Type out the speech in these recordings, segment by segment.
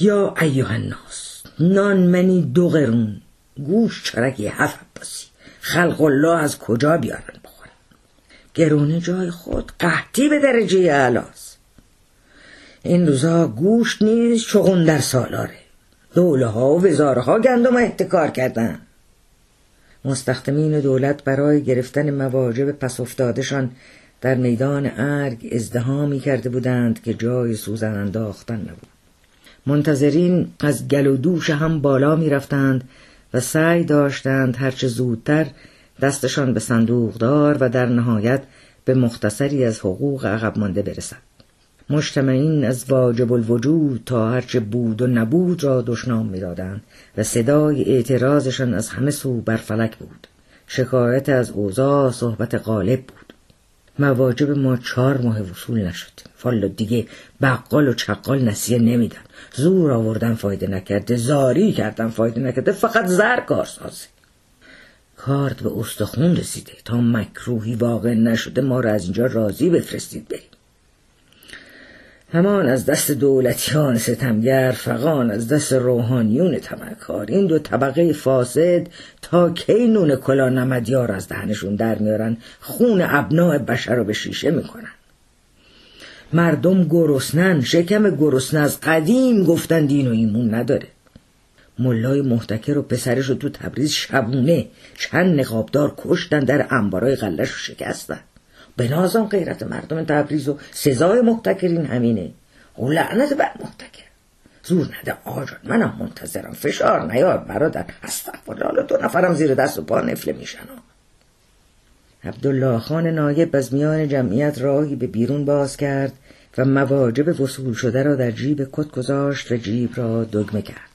یا ایوه الناس نان منی دو قرون. گوش چرکی هفت باسی خلق الله از کجا بیارن بخورن؟ گرونه جای خود قحطی به درجه علاس این روزا گوشت نیز چغون در سالاره. دوله ها و وزاره ها گندم احتکار کردن. مستخدمین دولت برای گرفتن مواجب پس افتادشان در میدان ارگ ازدهامی کرده بودند که جای سوزن انداختن نبود. منتظرین از گل و دوش هم بالا می رفتند و سعی داشتند هرچه زودتر دستشان به صندوق دار و در نهایت به مختصری از حقوق عقب مانده برسد. مجتمعین از واجب الوجود تا هرچه بود و نبود را دشنام می‌دادند و صدای اعتراضشان از همه سو بر فلک بود. شکایت از اوضاع صحبت غالب بود. مواجب ما چهار ماه وصول نشد فالا دیگه بقال و چقال نسیه نمیدن. زور آوردن فایده نکرده زاری کردن فایده نکرده فقط زر کارسازه کارت به استخون رسیده. تا مکروهی واقع نشده ما را از اینجا راضی بفرستید بریم. همان از دست دولتیان ستمگر فقان از دست روحانیون تمکار. این دو طبقه فاسد تا کی نون کلا نمدیار از دهنشون در میارن؟ خون ابناع بشر رو به شیشه می‌کنن. مردم گرسنن شکم گرسنه از قدیم گفتن دین و ایمون نداره. ملای محتکر و پسرش رو تو تبریز شبونه چند نقابدار کشتن در انبارای غلش رو شکستن. به نازم غیرت مردم تبریز و سزای محتکرین همینه. او لعنت بر محتکر زور نده آجان منم منتظرم. فشار نیاد برادر. استغفر دو نفرم زیر دست و پا نفله میشن. عبدالله خان نایب از میان جمعیت راهی به بیرون باز کرد و مواجب وصول شده را در جیب کت گذاشت و جیب را دگمه کرد.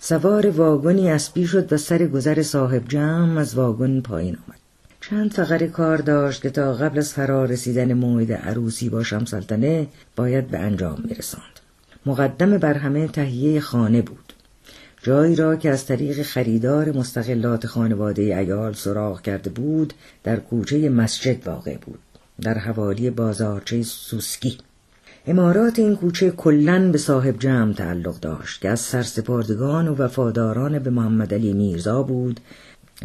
سوار واگنی اسبی شد و سر گذر صاحب جمع از واگن پایین آمد. چند فقره کار داشت که تا قبل از فرار رسیدن موعد عروسی با شمسلطنه باید به انجام میرساند. مقدم بر همه تهیه خانه بود. جایی را که از طریق خریدار مستقلات خانواده ایال سراغ کرده بود در کوچه مسجد واقع بود در حوالی بازارچه سوسکی. امارات این کوچه کلن به صاحب جمع تعلق داشت که از سرسپردگان و وفاداران به محمد علی میرزا بود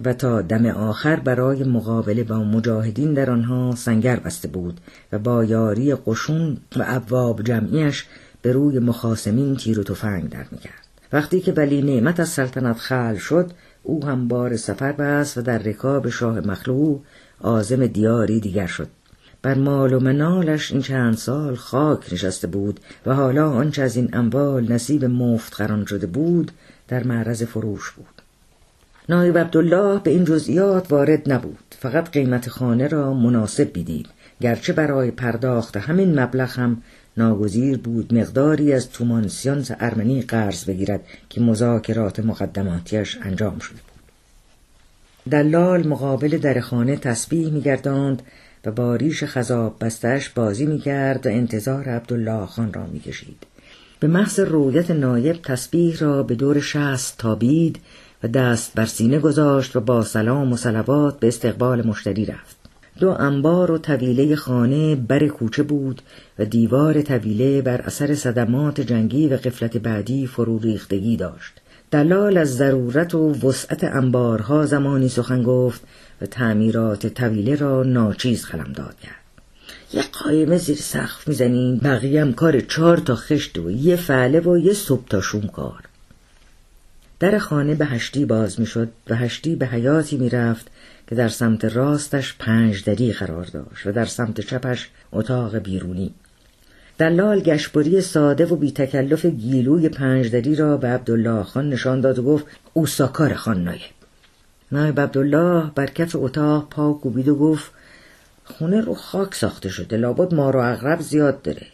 و تا دم آخر برای مقابله با مجاهدین در آنها سنگر بسته بود و با یاری قشون و ابواب جمعیش به روی مخاسمین تیر و تفنگ در می‌کرد. وقتی که ولی نعمت از سلطنت خل شد او هم بار سفر بست و در رکاب شاه مخلوع آزم دیاری دیگر شد. بر مال و منالش این چند سال خاک نشسته بود و حالا آنچه از این اموال نصیب مفت قران شده بود در معرض فروش بود. نایب عبدالله به این جزئیات وارد نبود. فقط قیمت خانه را مناسب بیدید گرچه برای پرداخت همین مبلغ هم ناگزیر بود مقداری از تومانسیانس ارمنی قرض بگیرد که مذاکرات مقدماتیش انجام شده بود. دلال مقابل در خانه تسبیح میگرداند و با ریش خذاب بستش بازی می‌کرد و انتظار عبدالله خان را می‌کشید. به محض رویت نایب تسبیح را به دور شست تابید و دست بر سینه گذاشت و با سلام و صلوات به استقبال مشتری رفت. دو انبار و طویله خانه بر کوچه بود و دیوار طویله بر اثر صدمات جنگی و قفلت بعدی فرو ریختگی داشت. دلال از ضرورت و وسعت انبارها زمانی سخن گفت و تعمیرات طویله را ناچیز داد کرد. یه قایمه زیر سقف می‌زنین بقیه هم کار چهار تا خشت و یه فعله و یه صبح تا شوم کار. در خانه به هشتی باز می‌شد و هشتی به حیاتی می‌رفت که در سمت راستش پنج دری قرار داشت و در سمت چپش اتاق بیرونی. دلال گشبری ساده و بی تکلف گیلوی پنجدری را به عبدالله خان نشان داد و گفت او ساکار خان نایب. نایب عبدالله بر کف اتاق پا کوبید و گفت خونه رو خاک ساخته شده لابد ما رو اغرب زیاد داره.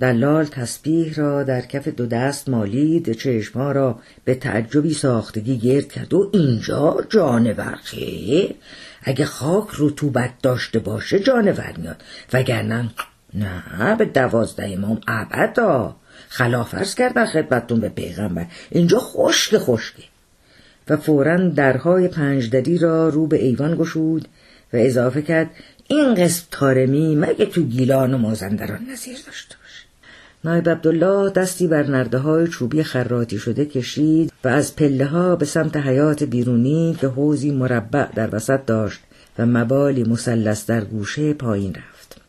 دلال تسبیح را در کف دو دست مالید چشمها را به تعجبی ساختگی گرد کرد. و اینجا جانور خیر اگه خاک رطوبت داشته باشه جانور میاد. وگرنه نه به دوازده امام ابدا. خلافرز کردن خدمتتون به پیغمبر. اینجا خشک خشکه و فورا درهای پنجدری را رو به ایوان گشود و اضافه کرد این قسم تارمی مگه تو گیلان و مازندران نظیر داشته نایب عبدالله دستی بر نرده های چوبی خراتی شده کشید و از پله ها به سمت حیات بیرونی که حوزی مربع در وسط داشت و مبالی مثلث در گوشه پایین رفت.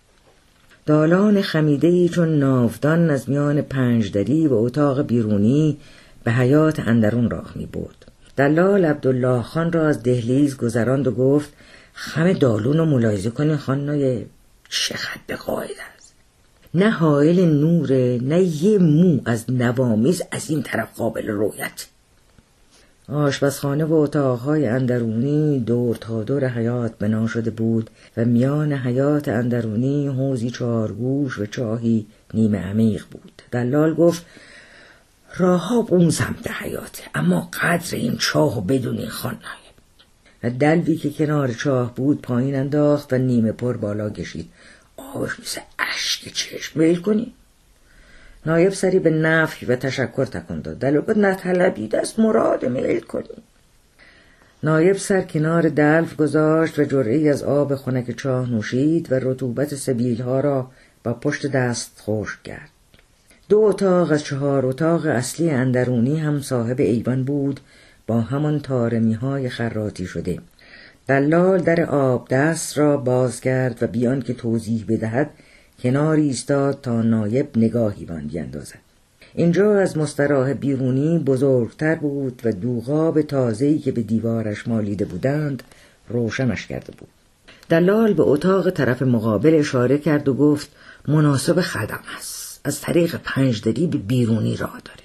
دالان خمیده چون ناودان از میان پنجدری و اتاق بیرونی به حیات اندرون راه می بود. دلال عبدالله خان را از دهلیز گذراند و گفت همه دالون رو ملاحظه کنین خانای چقدر به نه حائل نوره نه یه مو از نوامیز از این طرف قابل رویت. آشپزخانه و اتاقهای اندرونی دور تا دور حیات بنا شده بود و میان حیات اندرونی حوزی چارگوش و چاهی نیمه عمیق بود. دلال گفت راهاب اون سمت حیاته اما قدر این چاه و بدون خانه و دلوی که کنار چاه بود پایین انداخت و نیمه پر بالا کشید. آبش مثل اشک چشم. میل کنی؟ نایب سری به نفی و تشکر تکن داد. دلو نطلبی دست مراد میل کنی. نایب سر کنار دلف گذاشت و جرعی از آب خنک چاه نوشید و رطوبت سبیل ها را با پشت دست خشک کرد. دو اتاق از چهار اتاق اصلی اندرونی هم صاحب ایوان بود با همان تارمی های خراتی شده. دلال در آب دست را باز کرد و بیان که توضیح بدهد کنار ایستاد تا نایب نگاهی بان بیندازد اینجا از مستراح بیرونی بزرگتر بود و دوغاب تازهی که به دیوارش مالیده بودند روشنش کرده بود. دلال به اتاق طرف مقابل اشاره کرد و گفت مناسب خدم است. از طریق پنجدری به بیرونی راه داره.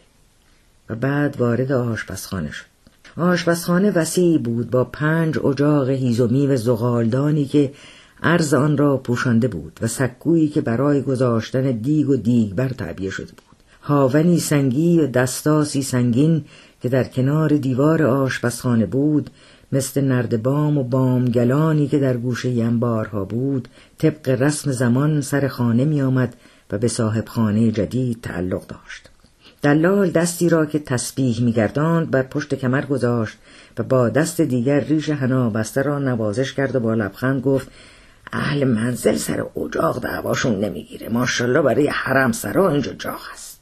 و بعد وارد آشپزخانه شد. آشپزخانه وسیع بود با پنج اجاق هیزومی و زغالدانی که عرض آن را پوشانده بود و سکویی که برای گذاشتن دیگ و دیگبر تعبیه شده بود. هاونی سنگی و دستاسی سنگین که در کنار دیوار آشپزخانه بود مثل نردبام و بامگلانی که در گوشه انبارها بود طبق رسم زمان سر خانه می آمد و به صاحب خانه جدید تعلق داشت. دلال دستی را که تسبیح میگرداند بر پشت کمر گذاشت و با دست دیگر ریش حنا بسته را نوازش کرد و با لبخند گفت اهل منزل سر اجاق دعواشون نمی‌گیره. ماشالله برای حرم سرا اینجا جا هست.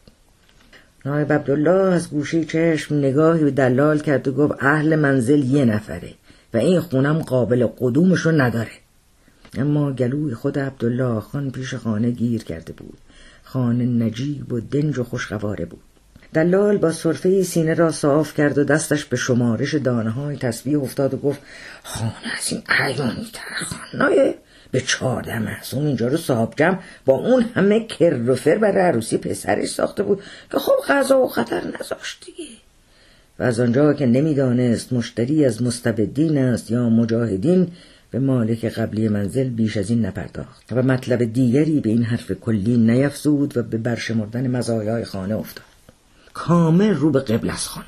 نایب عبدالله از گوشی چشم نگاهی به دلال کرد و گفت اهل منزل یه نفره و این خونم قابل قدومشو نداره. اما گلوی خود عبدالله خان پیش خانه گیر کرده بود. خانه نجیب و دنج و خوشقواره بود. دلال با صرفه سینه را صاف کرد و دستش به شمارش دانه های تسبیح افتاد و گفت خانه از این عیانی تر خانه به چهارده محصوم اینجا رو صاحب جمع با اون همه کر و فر برای عروسی پسرش ساخته بود که خب غذا و خطر نذاشت دیگه. و از آنجا که نمی‌دانست مشتری از مستبدین است یا مجاهدین به مالک قبلی منزل بیش از این نپرداخت و مطلب دیگری به این حرف کلی نیفزود و به برشمردن مزایای خانه افتاد. کامل رو به قبل از خانه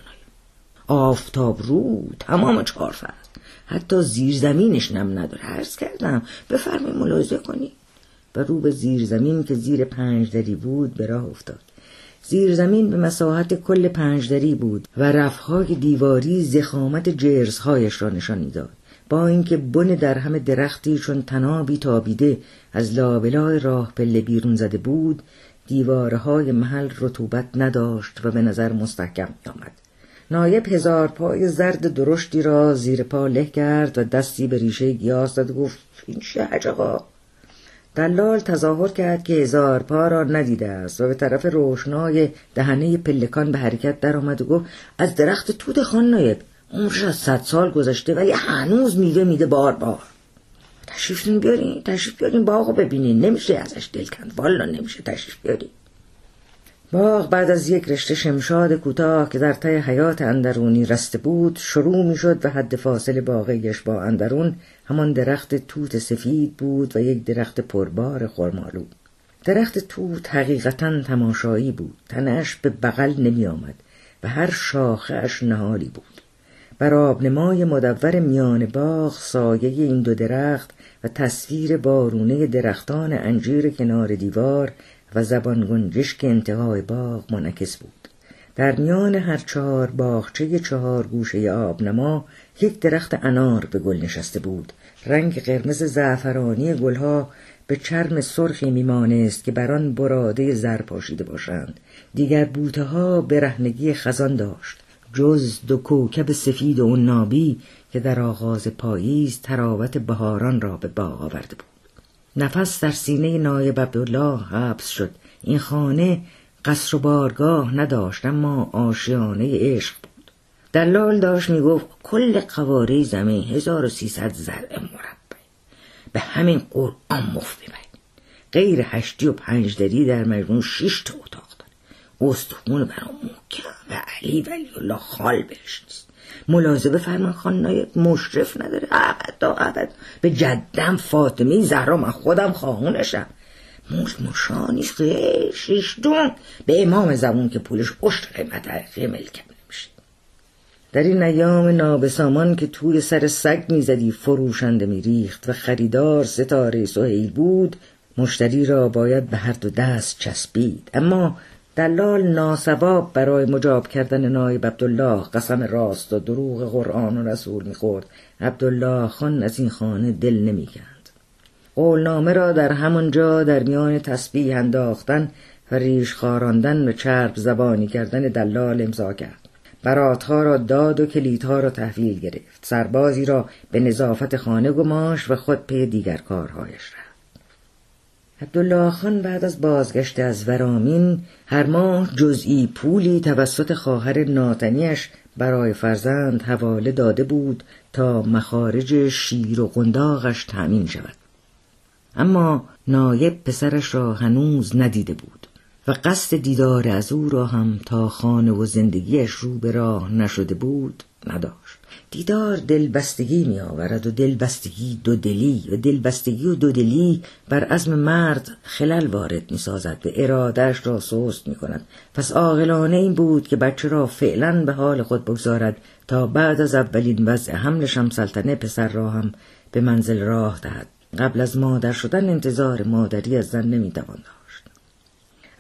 آفتاب رو تمام چهار فرد حتی زیرزمینش نم نداره. عرض کردم بفرمایید ملاحظه کنی و رو به زیرزمین که زیر پنج دری بود به راه افتاد. زیرزمین به مساحت کل پنج دری بود و رفهای دیواری زخامت جرزهایش را نشان می‌داد. با اینکه بن در همه درختی چون تنابی تابیده از لابلای راه پله بیرون زده بود دیوارهای محل رطوبت نداشت و به نظر مستحکم آمد. نایب هزار پای زرد درشتی را زیر پا له کرد و دستی به ریشه گیاه زد و گفت این چه عجقا دلال تظاهر کرد که هزار پا را ندیده است و به طرف روشنای دهنه پلکان به حرکت درآمد و گفت از درخت توت خان نایب عمرش از صد سال گذشته ولی هنوز میوه میده بار بار. تشریف بیارین تشریف بیارین. باغ ببینین نمیشه ازش دل کند والا نمیشه تشریف بیارین. باغ بعد از یک رشته شمشاد کوتاه که در ته حیات اندرونی رسته بود شروع می‌شد و حد فاصل باقیش با اندرون همان درخت توت سفید بود و یک درخت پربار خرمالو درخت توت حقیقتا تماشایی بود. تنش به بغل نمی آمد و هر شاخه اش نهالی بود. بر آبنمای مدور میان باغ سایه این دو درخت و تصویر بارونه درختان انجیر کنار دیوار و زبان گنجش که انتهای باغ منعکس بود. در میان هر چهار باغچه چهار گوشه آبنما یک درخت انار به گل نشسته بود. رنگ قرمز زعفرانی گلها به چرم سرخی میمانست که بر آن براده زر پاشیده باشند. دیگر بوته ها برهنگی خزان داشت. جز دو کوکب سفید و نابی که در آغاز پاییز تراوت بهاران را به باغ آورده بود. نفس در سینه نایب عبدالله حبس شد. این خانه قصر و بارگاه نداشت اما آشیانه عشق بود. دلال داشت می‌گفت کل قواره زمین 1300 زرع مربع. به همین قرآن مفت ببرید. غیر هشتی و پنجدری در مجموع شش تا اتاق. استخون برام محکم و علی ولی الله خال بهش نیست. ملاحظه فرمان خان نایب مشرف نداره. ابد تا ابد. به جدم فاطمه زهرا من خودم خواهونشم. موش مشانی خیلی شیشتون به امام زبون که پولش اشت قیمت حقیقی ملکم نمیشه. در این ایام نابسامان که توی سر سگ می‌زدی فروشنده میریخت و خریدار ستاره سهیل بود مشتری را باید به هر دو دست چسبید. اما دلال ناسواب برای مجاب کردن نایب عبدالله قسم راست و دروغ قرآن و رسول می‌خورد. عبدالله خان از این خانه دل نمی‌کرد قولنامه را در همانجا در میان تسبیح انداختن و ریش خاراندن و چرب زبانی کردن دلال امضا کرد. براتها را داد و کلیدها را تحویل گرفت. سربازی را به نظافت خانه گماش و خود پی دیگر کارهایش رفت. عبدالله خان بعد از بازگشت از ورامین هر ماه جزئی پولی توسط خواهر ناتنیش برای فرزند حواله داده بود تا مخارج شیر و قنداقش تأمین شود. اما نایب پسرش را هنوز ندیده بود و قصد دیدار از او را هم تا خانه و زندگیش رو به راه نشده بود نداشت. دیدار دلبستگی می آورد و دلبستگی دو دلی و دلبستگی و دو دلی بر عزم مرد خلل وارد می سازد و ارادش را سست می کند پس عاقلانه این بود که بچه را فعلا به حال خود بگذارد تا بعد از اولین وضع حمل سلطنه پسر را هم به منزل راه دهد. قبل از مادر شدن انتظار مادری از زن نمی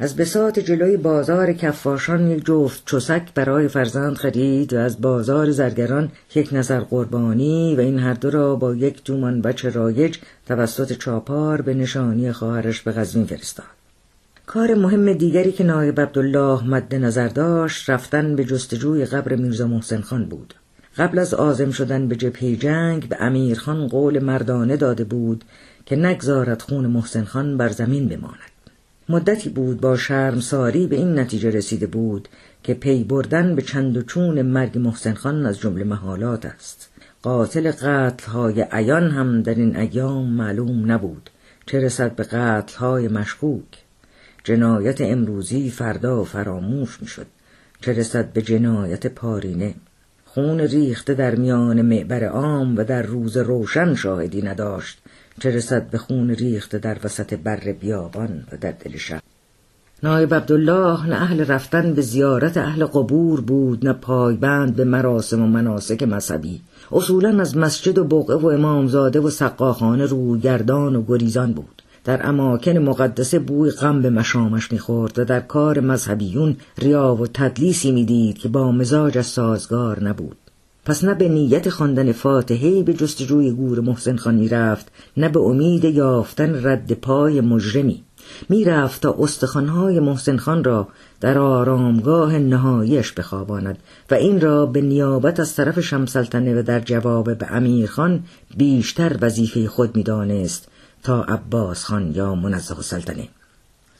از بساط جلوی بازار کفاشان یک جفت چسک برای فرزند خرید و از بازار زرگران یک نظر قربانی و این هر دو را با یک تومان بچه رایج توسط چاپار به نشانی خواهرش به غزوین فرستاد. کار مهم دیگری که نایب عبدالله مد نظر داشت رفتن به جستجوی قبر میرزا محسن خان بود. قبل از آزم شدن به جبهه جنگ به امیرخان قول مردانه داده بود که نگذارد خون محسن خان بر زمین بماند. مدتی بود با شرمساری به این نتیجه رسیده بود که پی بردن به چند و چون مرگ محسن خان از جمله محالات است. قاتل قتل های عیان هم در این ایام معلوم نبود چه رسد به قتل های مشکوک. جنایت امروزی فردا فراموش می‌شد چه رسد به جنایت پارینه. خون ریخته در میان معبر عام و در روز روشن شاهدی نداشت چه رسد به خون ریخته در وسط بر بیابان و در دل شب نایب عبدالله نه اهل رفتن به زیارت اهل قبور بود نه پایبند به مراسم و مناسک مذهبی. اصولا از مسجد و بقعه و امامزاده و سقاخانه روگردان و گریزان بود. در اماکن مقدسه بوی غم به مشامش می‌خورد و در کار مذهبیون ریا و تدلیسی می‌دید که با مزاج سازگار نبود. پس نه به نیت خواندن فاتحه به جستجوی گور محسن خانی رفت نه به امید یافتن رد پای مجرمی. می‌رفت تا استخوانهای محسن خان را در آرامگاه نهاییش بخواباند و این را به نیابت از طرف شمسلطنه و در جواب به امیرخان بیشتر وظیفه خود می‌دانست تا عباس خان یا منزه سلطنه.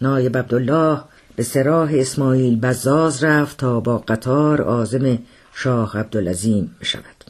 نایب عبدالله به سراح اسماعیل بزاز رفت تا با قطار آزم شاه عبدالعظیم بشود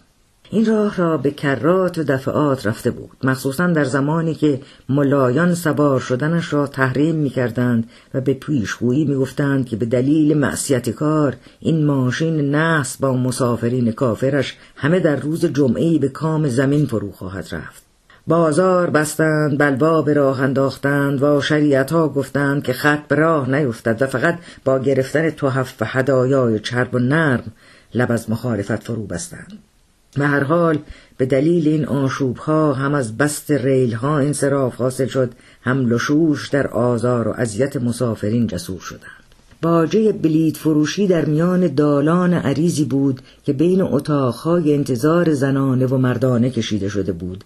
این راه را به کرات و دفعات رفته بود مخصوصا در زمانی که ملایان سوار شدنش را تحریم می کردند و به پیشگویی می گفتند که به دلیل معصیت کار این ماشین نحس با مسافرین کافرش همه در روز جمعه به کام زمین فرو خواهد رفت. بازار بستند بلوا به راه انداختند و شریعت ها گفتند که خط به راه نیفتد و فقط با گرفتن توحف و هدایای چرب و نرم لب از مخالفت فرو بستند. به هر حال به دلیل این ها هم از بست ریل ها انصراف حاصل شد هم لشوش در آزار و اذیت مسافرین جسور شدند. باجه بلید فروشی در میان دالان عریزی بود که بین اتاقهای انتظار زنانه و مردانه کشیده شده بود.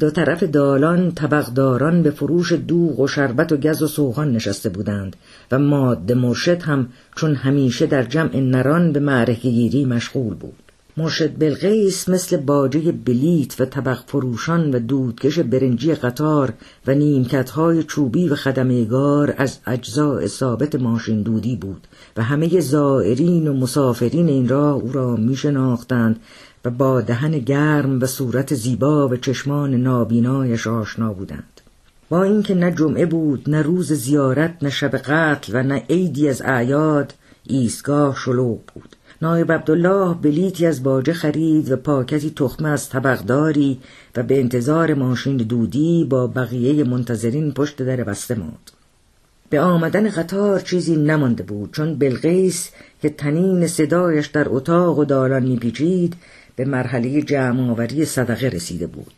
دو طرف دالان طبقداران به فروش دوغ و شربت و گز و سوغان نشسته بودند و ماده مرشد هم چون همیشه در جمع نران به معرکه گیری مشغول بود. مرشد بلقیس مثل باجه بلیت و طبق فروشان و دودکش برنجی قطار و نیمکتهای چوبی و خدمیگار از اجزاء ثابت ماشین دودی بود و همه زائرین و مسافرین این راه او را می شناختند و با دهن گرم و صورت زیبا و چشمان نابینایش آشنا بودند. با اینکه نه جمعه بود نه روز زیارت نه شب قتل و نه عیدی از اعیاد ایستگاه شلوغ بود. نایب عبدالله بلیتی از باجه خرید و پاکتی تخمه از طبقداری و به انتظار ماشین دودی با بقیه منتظرین پشت در بسته ماند. به آمدن قطار چیزی نمانده بود چون بلقیس که تنین صدایش در اتاق و دالان میپیچید به مرحله جمع آوری صدقه رسیده بود.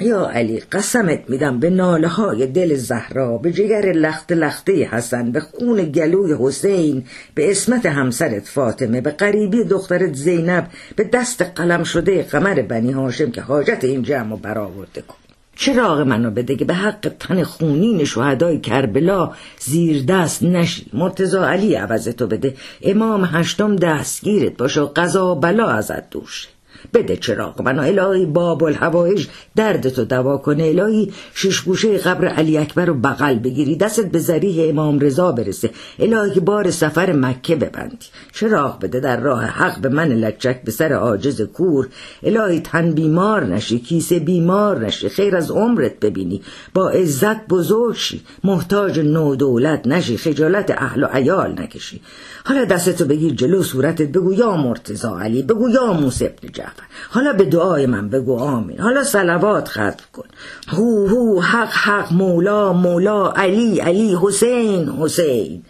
یا علی قسمت میدم به ناله های دل زهرا به جگر لخت لخته حسن به خون گلوی حسین به اسمت همسرت فاطمه به قریبی دخترت زینب به دست قلم شده قمر بنی هاشم که حاجت این جمع برآورده کن. چراغ منو بده که به حق تن خونین شهدای کربلا زیر دست نشی مرتزا علی عوضتو بده. امام هشتم دستگیرت باشه و قضا بلا ازت دوشه بده چراغ. منو الهی باب الهوایج دردتو دوا کنه الهی. ششگوشه قبر علی اکبر رو بغل بگیری. دستت به ذریح امام رضا برسه. الهی بار سفر مکه ببندی. چراغ بده در راه حق به من لچک به سر عاجز کور. الهی تن بیمار نشی کیسه بیمار نشی. خیر از عمرت ببینی. با عزت بزرگ شی. محتاج نو دولت نشی. خجالت اهل و عیال نکشی. حالا دستتو بگیر جلو صورتت بگو یا مرتزا علی بگو یا موسی جعفر حالا به دعای من بگو آمین. حالا سلوات ختم کن. هو هو حق حق مولا مولا علی علی حسین حسین.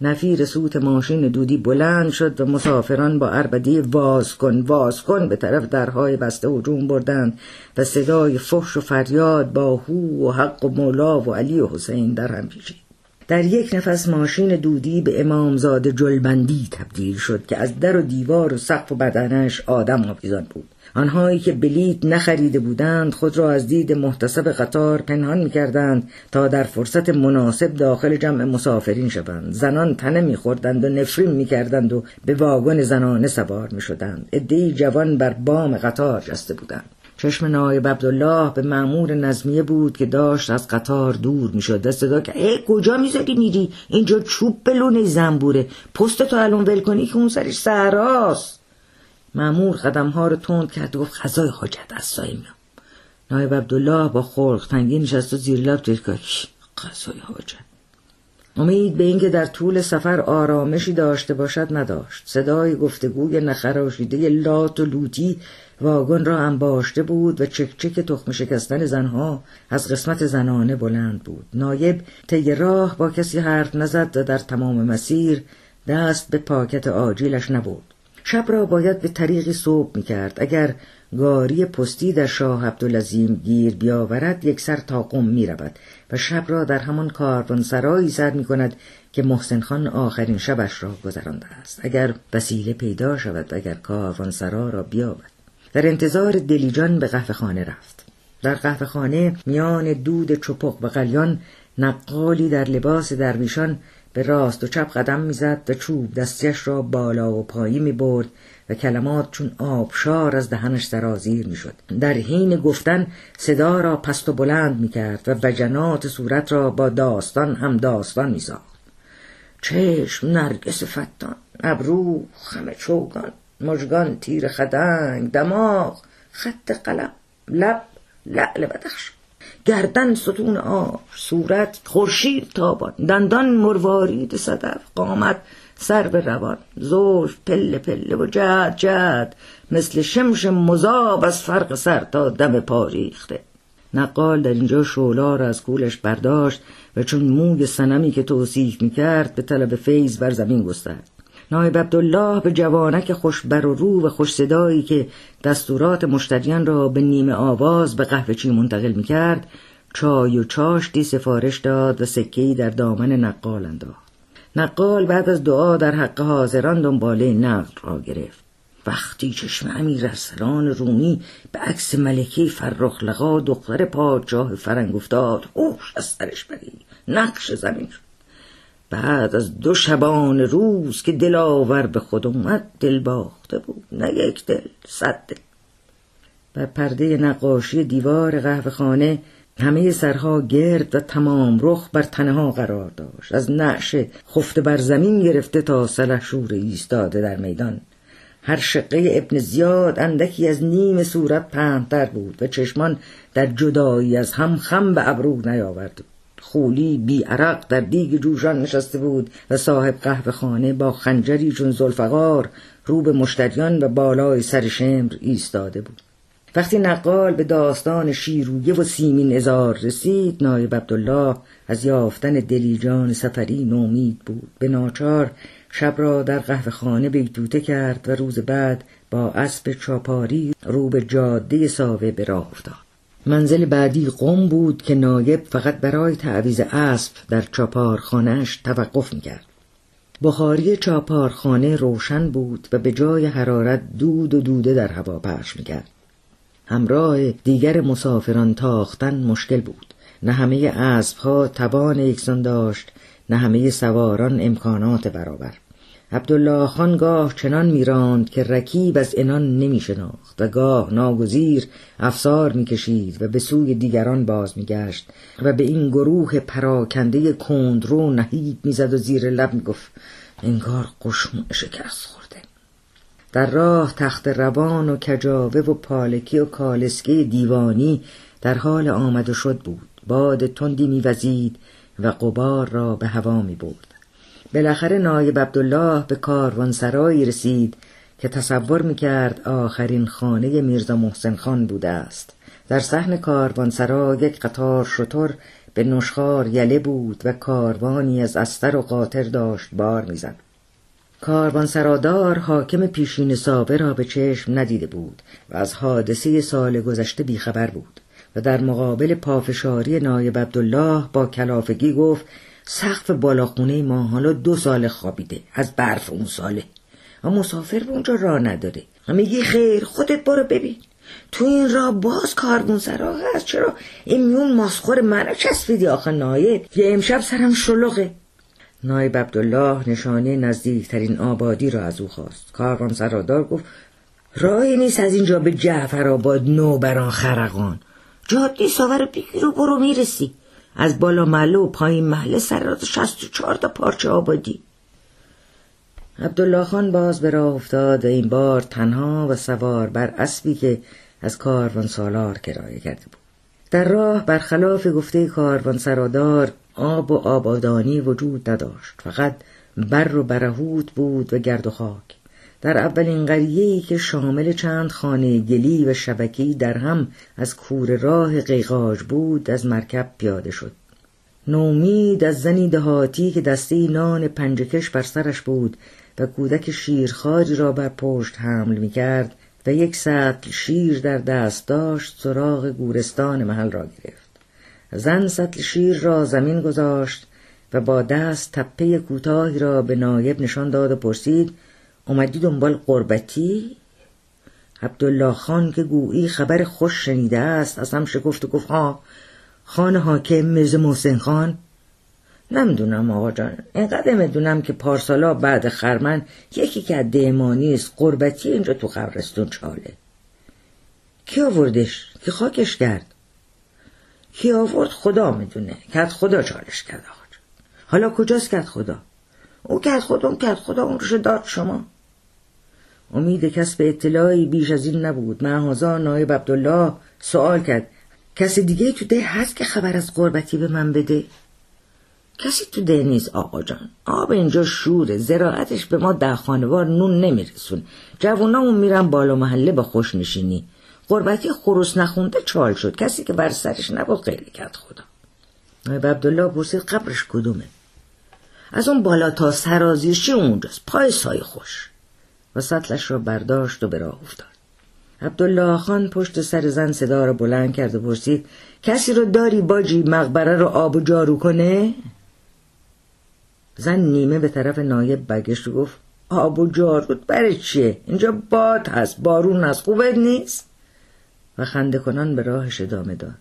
نفیر سوت ماشین دودی بلند شد و مسافران با اربدی واز کن واز کن. به طرف درهای بسته هجوم بردند و صدای فحش و فریاد با هو و حق و مولا و علی و حسین در هم پیچید در یک نفس ماشین دودی به امامزاده جلبندی تبدیل شد که از در و دیوار و سقف و بدنش آدم آویزان بود. آنهایی که بلیت نخریده بودند خود را از دید محتسب قطار پنهان می‌کردند تا در فرصت مناسب داخل جمع مسافرین شوند. زنان تنه میخوردند و نفرین می‌کردند و به واگن زنانه سوار می‌شدند. عدهای جوان بر بام قطار جسته بودند. چشم نایب عبدالله به معمور نظمیه بود که داشت از قطار دور می‌شد. و صدا که ای کجا می‌ذاری میری؟ اینجا چوب بلونه زنبوره. پست تو الان ول کنی که اون سرش سهراست معمور قدم ها رو تند کرد و گفت غذای حاجت از سایه میام نایب عبدالله با خورق تنگی نشست و زیر لب دید که غذای حاجت امید به اینکه در طول سفر آرامشی داشته باشد نداشت. صدای گفتگوی نخراشیده لات و لوتی واگن را انباشته بود و چک چک تخم شکستن زنها از قسمت زنانه بلند بود. نایب طی راه با کسی حرف نزد و در تمام مسیر دست به پاکت آجیلش نبود شب را باید به طریقی صبح می کرد اگر گاری پستی در شاه عبدالعظیم گیر بیاورد یک سر تا قم می رود و شب را در همان سرایی سر می کند که محسن خان آخرین شبش را گذرانده است. اگر وسیله پیدا شود اگر سرا را بیابد در انتظار دلیجان به قهوه خانه رفت. در قهوه خانه میان دود چپق و قلیان نقالی در لباس درویشان به راست و چپ قدم می‌زد و چوب دستیش را بالا و پایی می برد و کلمات چون آبشار از دهنش سرازیر می‌شد. در حین گفتن صدا را پست و بلند می کرد و وجنات صورت را با داستان هم داستان می ساخت چشم نرگس فتان ابرو خم چوگان مژگان تیر خدنگ دماغ خط قلم لب لعل بدخش گردن ستون آش صورت خورشید تابان دندان مروارید صدف قامت سر به روان زوج پله پله و جد جد مثل شمش مذاب از فرق سر تا دم پا ریخته. نقال در اینجا شولا را از کولش برداشت و چون موی سنمی که توصیف می‌کرد به طلب فیض بر زمین گسترد. نایب عبدالله به جوانک خوشبر و رو و خوش صدایی که دستورات مشتریان را به نیمه آواز به قهوه چی منتقل می کرد چای و چاشتی سفارش داد و سکهی در دامن نقال انداخت. نقال بعد از دعا در حق حاضران دنباله نقل را گرفت. وقتی چشم امیر ارسلان رومی به عکس ملکه فرخلقا دختر پادشاه فرنگ افتاد هوش از سرش بری نقش زمین شد. بعد از دو شبان روز که دلاور به خود اومد دل باخته بود. نه یک دل صد دل. بر پرده نقاشی دیوار قهوه خانه همه سرها گرد و تمام رخ بر تنها قرار داشت. از نعش خفته بر زمین گرفته تا سلحشور ایستاده در میدان. هر شقه ابن زیاد اندکی از نیم صورت پهنتر بود و چشمان در جدایی از هم خم به ابرو نیاورد. خولی بی عرق در دیگ جوشان نشسته بود و صاحب قهوه خانه با خنجری چون زلفقار رو به مشتریان و بالای سر شمر ایستاده بود. وقتی نقال به داستان شیرویه و سیمین ازار رسید نایب عبدالله از یافتن دلیجان سفری نومید بود. به ناچار شب را در قهوه خانه بیتوته کرد و روز بعد با اسب چاپاری رو به جاده ساوه به راه افتاد. منزل بعدی قم بود که نایب فقط برای تعویز اسب در چاپارخانهش توقف می‌کرد. بخاری چاپارخانه روشن بود و به جای حرارت دود و دوده در هوا پخش می‌کرد. همراه دیگر مسافران تاختن مشکل بود. نه همه اسبها توان یکسان داشت نه همه سواران امکانات برابر. عبدالله خان گاه چنان میراند که رکیب از انان نمی شناخت و گاه ناگزیر افسار می‌کشید و به سوی دیگران باز میگشت و به این گروه پراکنده کندرو نهیب می‌زد و زیر لب می‌گفت انگار قشم شکست خورده در راه تخت روان و کجاوه و پالکی و کالسکه دیوانی در حال آمد و شد بود باد تندی میوزید و قبار را به هوا می برد. بالاخره نایب عبدالله به کاروانسرایی رسید که تصور می‌کرد آخرین خانه میرزا محسن خان بوده است. در صحن کاروانسرا یک قطار شطور به نشخار یله بود و کاروانی از استر و قاطر داشت بار می‌زد. کاروانسرادار حاکم پیشین سابه را به چشم ندیده بود و از حادثه سال گذشته بیخبر بود و در مقابل پافشاری نایب عبدالله با کلافگی گفت سقف بالاخونه ما حالا دو سال خوابیده از برف اون ساله. و مسافر به اونجا راه نداره. و میگی خیر خودت برو ببین. تو این راه باز کاربون سرا هست. چرا؟ این میون ماسخور منو چسبیدی آخه نایب؟ یه امشب سرم شلوغه. نایب عبدالله نشانه نزدیکترین آبادی را از او خواست. کاروان سرادار گفت راهی نیست از اینجا به جعفر آباد نوبران خرقان. جاده ساور بگیر و برو می‌رسی. از بالا محله و پایین محله سر شست و چهار تا پارچه آبادی. عبدالله خان باز به راه افتاد و این بار تنها و سوار بر اسبی که از کاروان سالار کرایه کرده بود. در راه برخلاف گفته کاروان سرادار آب و آبادانی وجود نداشت. فقط بر و برهوت بود و گرد و خاک. در اولین قریه‌ای که شامل چند خانه گلی و شبکی در هم از کور راه قیقاج بود از مرکب پیاده شد. نومید از زنی دهاتی که دسته نان پنجکش بر سرش بود و کودک شیرخاری را بر پشت حمل می کرد و یک سطل شیر در دست داشت سراغ گورستان محل را گرفت. زن سطل شیر را زمین گذاشت و با دست تپه کوتاهی را به نایب نشان داد و پرسید اومدی دنبال قربتی؟ عبدالله خان که گویی خبر خوش شنیده است از هم شکفت و گفت ها خان حاکم مرز محسن خان. نمی‌دونم آقا جان اینقدر می‌دونم که پارسالا بعد خرمن یکی که از دیمانی است قربتی اینجا تو قبرستون چاله. کی آوردش؟ کی خاکش کرد؟ کی آورد؟ خدا می‌دونه. کت خدا چالش کرد آقا. حالا کجاست کت خدا؟ او کت خدا اون خدا اون روش داد شما. امید کسب اطلاعی بیش از این نبود. محازا نایب عبدالله سوال کرد. کسی دیگه تو ده هست که خبر از قربتی به من بده؟ کسی تو ده نیست آقا جان. آب اینجا شوره. زراعتش به ما در خانوار نون نمیرسون جوونامون میرن بالا محله با خوش نشینی قربتی خروس نخونده چال شد. کسی که بر سرش نبود غیری کرد خدا. نایب عبدالله پرسید قبرش کدومه؟ از اون بالا تا سرازیرشی اونجاست؟ پای سای خوش. و سطلش را برداشت و به راه افتاد. عبدالله خان پشت سر زن صدا را بلند کرد و پرسید کسی رو داری باجی مقبره رو آب و جارو کنه؟ زن نیمه به طرف نایب برگشت و گفت آب و جارود برای چیه؟ اینجا باد هست بارون هست خوبت نیست؟ و خنده کنان به راهش ادامه داد.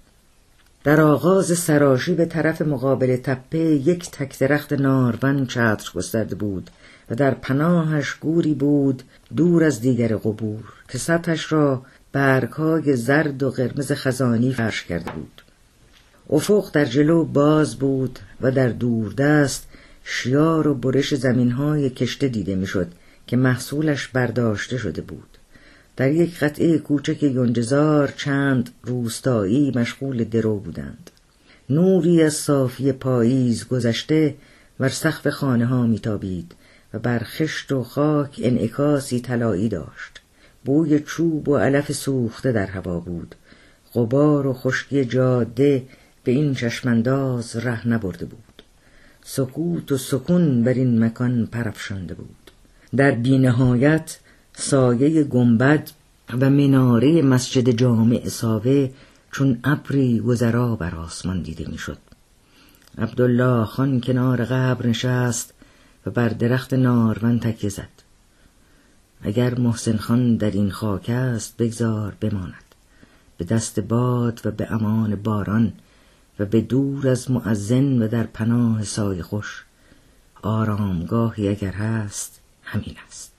در آغاز سراشی به طرف مقابل تپه یک تک درخت نارون چتر گسترده بود. و در پناهش گوری بود دور از دیگر قبور که سطحش را برگهای زرد و قرمز خزانی فرش کرده بود. افق در جلو باز بود و در دوردست شیار و برش زمینهای کشته دیده می‌شد که محصولش برداشته شده بود. در یک قطعه کوچک یونجزار چند روستایی مشغول درو بودند. نوری از صافی پاییز گذشته بر سقف خانه ها میتابید و بر خشت و خاک انعکاسی طلایی داشت. بوی چوب و علف سوخته در هوا بود. غبار و خشکی جاده به این چشمانداز ره نبرده بود. سکوت و سکون بر این مکان پرفشانده بود. در بینهایت سایه گنبد و مناره مسجد جامع ساوه چون ابری وزرا بر آسمان دیده می‌شد. عبدالله خان کنار قبر نشست و بر درخت نارون تکیه زد. اگر محسن خان در این خاک است بگذار بماند. به دست باد و به امان باران و به دور از معزن و در پناه سایه خوش آرامگاهی اگر هست همین است